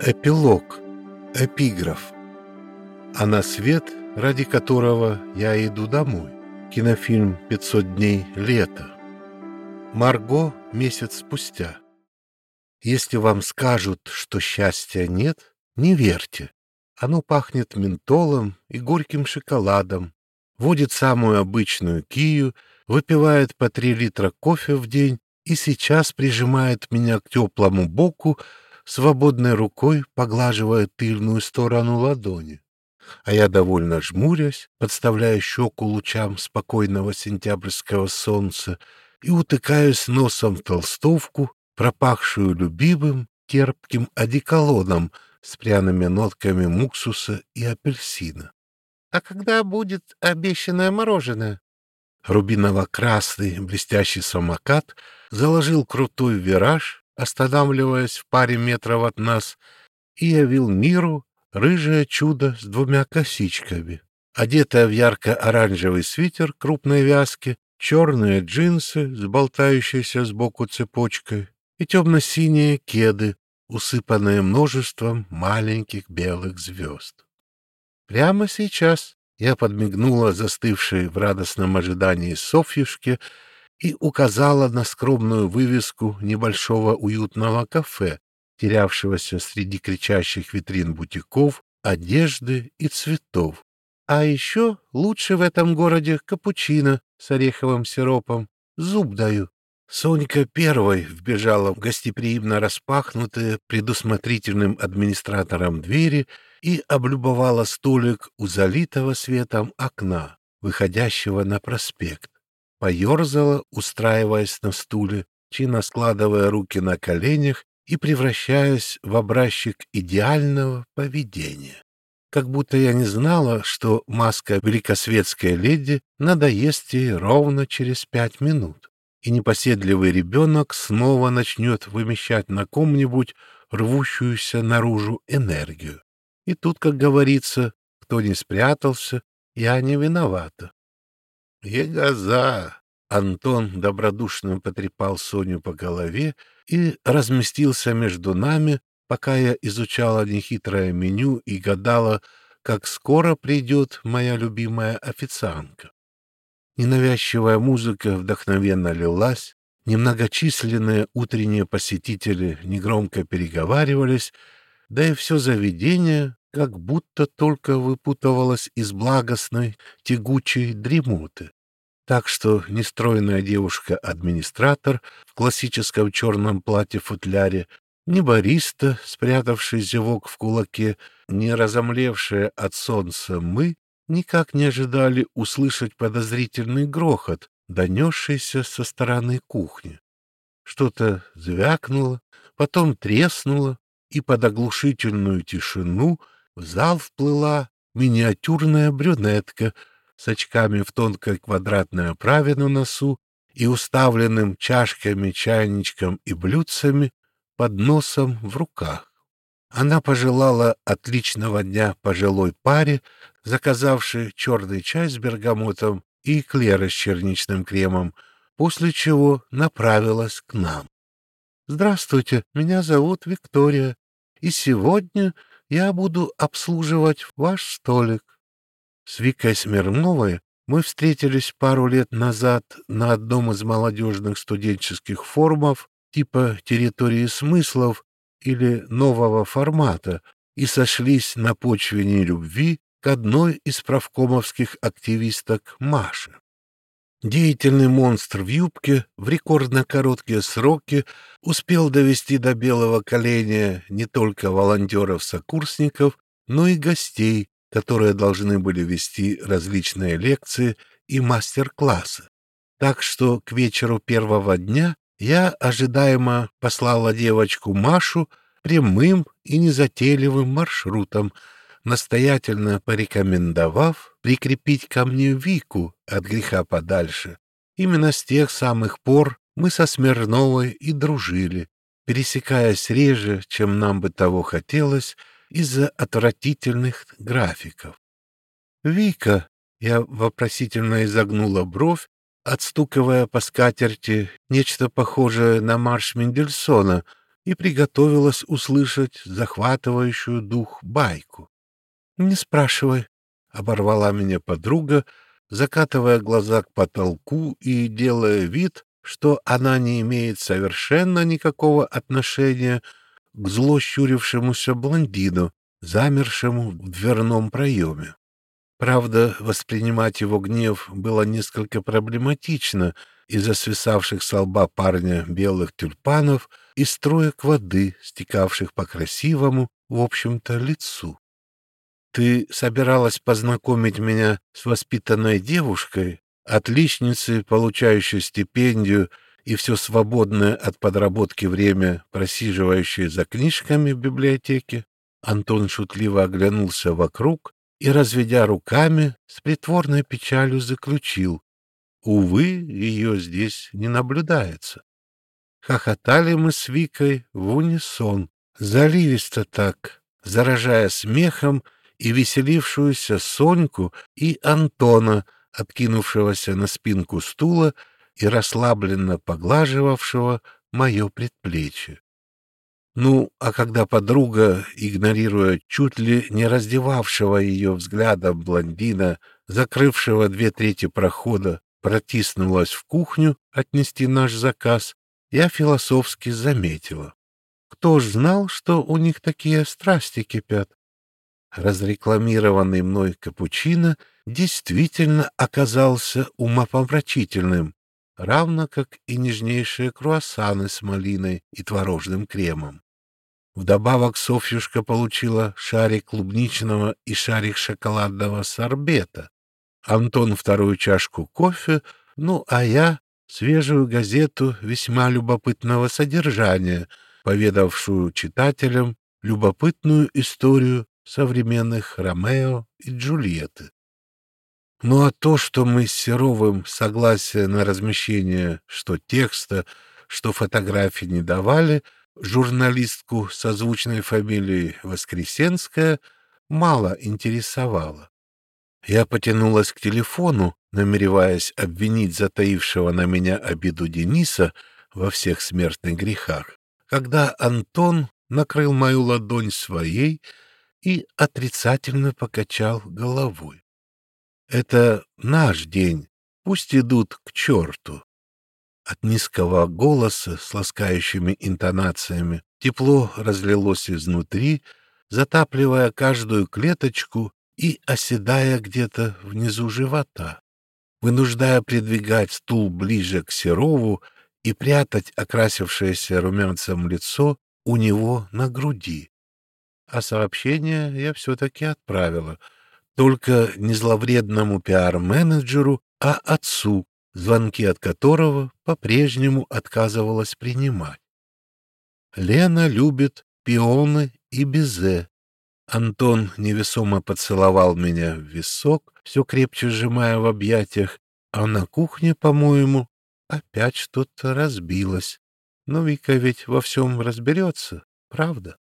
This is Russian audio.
Эпилог. Эпиграф. А на свет, ради которого я иду домой. Кинофильм «500 дней лета». Марго месяц спустя. Если вам скажут, что счастья нет, не верьте. Оно пахнет ментолом и горьким шоколадом, водит самую обычную кию, выпивает по три литра кофе в день и сейчас прижимает меня к теплому боку, свободной рукой поглаживая тыльную сторону ладони. А я, довольно жмурясь, подставляю щеку лучам спокойного сентябрьского солнца и утыкаюсь носом в толстовку, пропахшую любимым терпким одеколоном с пряными нотками муксуса и апельсина. «А когда будет обещанное мороженое?» Рубиново-красный блестящий самокат заложил крутой вираж, останавливаясь в паре метров от нас, и явил миру рыжее чудо с двумя косичками. Одетая в ярко-оранжевый свитер крупной вязки, черные джинсы с болтающейся сбоку цепочкой и темно-синие кеды, усыпанные множеством маленьких белых звезд. Прямо сейчас я подмигнула застывшей в радостном ожидании Софьюшке и указала на скромную вывеску небольшого уютного кафе, терявшегося среди кричащих витрин бутиков, одежды и цветов. А еще лучше в этом городе капучино с ореховым сиропом. Зуб даю. Сонька первой вбежала в гостеприимно распахнутые предусмотрительным администратором двери и облюбовала столик у залитого светом окна, выходящего на проспект. Поерзала, устраиваясь на стуле, чинно складывая руки на коленях и превращаясь в образчик идеального поведения. Как будто я не знала, что маска великосветской леди надоест ей ровно через пять минут и непоседливый ребенок снова начнет вымещать на ком-нибудь рвущуюся наружу энергию. И тут, как говорится, кто не спрятался, я не виновата. «Егоза!» Антон добродушно потрепал Соню по голове и разместился между нами, пока я изучала нехитрое меню и гадала, как скоро придет моя любимая официантка. Ненавязчивая музыка вдохновенно лилась, немногочисленные утренние посетители негромко переговаривались, да и все заведение как будто только выпутывалось из благостной, тягучей дремоты. Так что нестройная девушка-администратор в классическом черном платье-футляре, ни бариста, спрятавший зевок в кулаке, не разомлевшие от солнца мы, никак не ожидали услышать подозрительный грохот, донесшийся со стороны кухни. Что-то звякнуло, потом треснуло, и под оглушительную тишину в зал вплыла миниатюрная брюнетка с очками в тонкой квадратной оправе на носу и уставленным чашками, чайничком и блюдцами под носом в руках. Она пожелала отличного дня пожилой паре, заказавшей черный чай с бергамотом и эклеры с черничным кремом, после чего направилась к нам. «Здравствуйте, меня зовут Виктория, и сегодня я буду обслуживать ваш столик». С Викой Смирновой мы встретились пару лет назад на одном из молодежных студенческих форумов типа «Территории смыслов», или нового формата и сошлись на почве нелюбви к одной из правкомовских активисток Маше. Деятельный монстр в юбке в рекордно короткие сроки успел довести до белого коленя не только волонтеров-сокурсников, но и гостей, которые должны были вести различные лекции и мастер-классы. Так что к вечеру первого дня я ожидаемо послала девочку Машу прямым и незатейливым маршрутом, настоятельно порекомендовав прикрепить ко мне Вику от греха подальше. Именно с тех самых пор мы со Смирновой и дружили, пересекаясь реже, чем нам бы того хотелось, из-за отвратительных графиков. «Вика!» — я вопросительно изогнула бровь, отстукивая по скатерти нечто похожее на марш Мендельсона, и приготовилась услышать захватывающую дух байку. «Не спрашивай», — оборвала меня подруга, закатывая глаза к потолку и делая вид, что она не имеет совершенно никакого отношения к зло щурившемуся блондину, замершему в дверном проеме. Правда, воспринимать его гнев было несколько проблематично из-за свисавших с лба парня белых тюльпанов и строек воды, стекавших по красивому, в общем-то, лицу. «Ты собиралась познакомить меня с воспитанной девушкой, отличницей, получающей стипендию и все свободное от подработки время, просиживающей за книжками в библиотеке?» Антон шутливо оглянулся вокруг и, разведя руками, с притворной печалью заключил. Увы, ее здесь не наблюдается. Хохотали мы с Викой в унисон, заливисто так, заражая смехом и веселившуюся Соньку и Антона, откинувшегося на спинку стула и расслабленно поглаживавшего мое предплечье. Ну, а когда подруга, игнорируя чуть ли не раздевавшего ее взглядом блондина, закрывшего две трети прохода, протиснулась в кухню отнести наш заказ, я философски заметила. Кто ж знал, что у них такие страсти кипят? Разрекламированный мной капучино действительно оказался умопомрачительным, равно как и нежнейшие круассаны с малиной и творожным кремом. Вдобавок Софьюшка получила шарик клубничного и шарик шоколадного сорбета, Антон вторую чашку кофе, ну а я свежую газету весьма любопытного содержания, поведавшую читателям любопытную историю современных Ромео и Джульетты. Ну а то, что мы с Серовым согласие на размещение что текста, что фотографий не давали, журналистку созвучной фамилией Воскресенская мало интересовало. Я потянулась к телефону, намереваясь обвинить затаившего на меня обиду Дениса во всех смертных грехах, когда Антон накрыл мою ладонь своей и отрицательно покачал головой. Это наш день, пусть идут к черту. От низкого голоса с ласкающими интонациями тепло разлилось изнутри, затапливая каждую клеточку и оседая где-то внизу живота, вынуждая придвигать стул ближе к Серову и прятать окрасившееся румянцем лицо у него на груди. А сообщение я все-таки отправила — только не зловредному пиар-менеджеру, а отцу, звонки от которого по-прежнему отказывалась принимать. Лена любит пионы и безе. Антон невесомо поцеловал меня в висок, все крепче сжимая в объятиях, а на кухне, по-моему, опять что-то разбилось. Но Вика ведь во всем разберется, правда?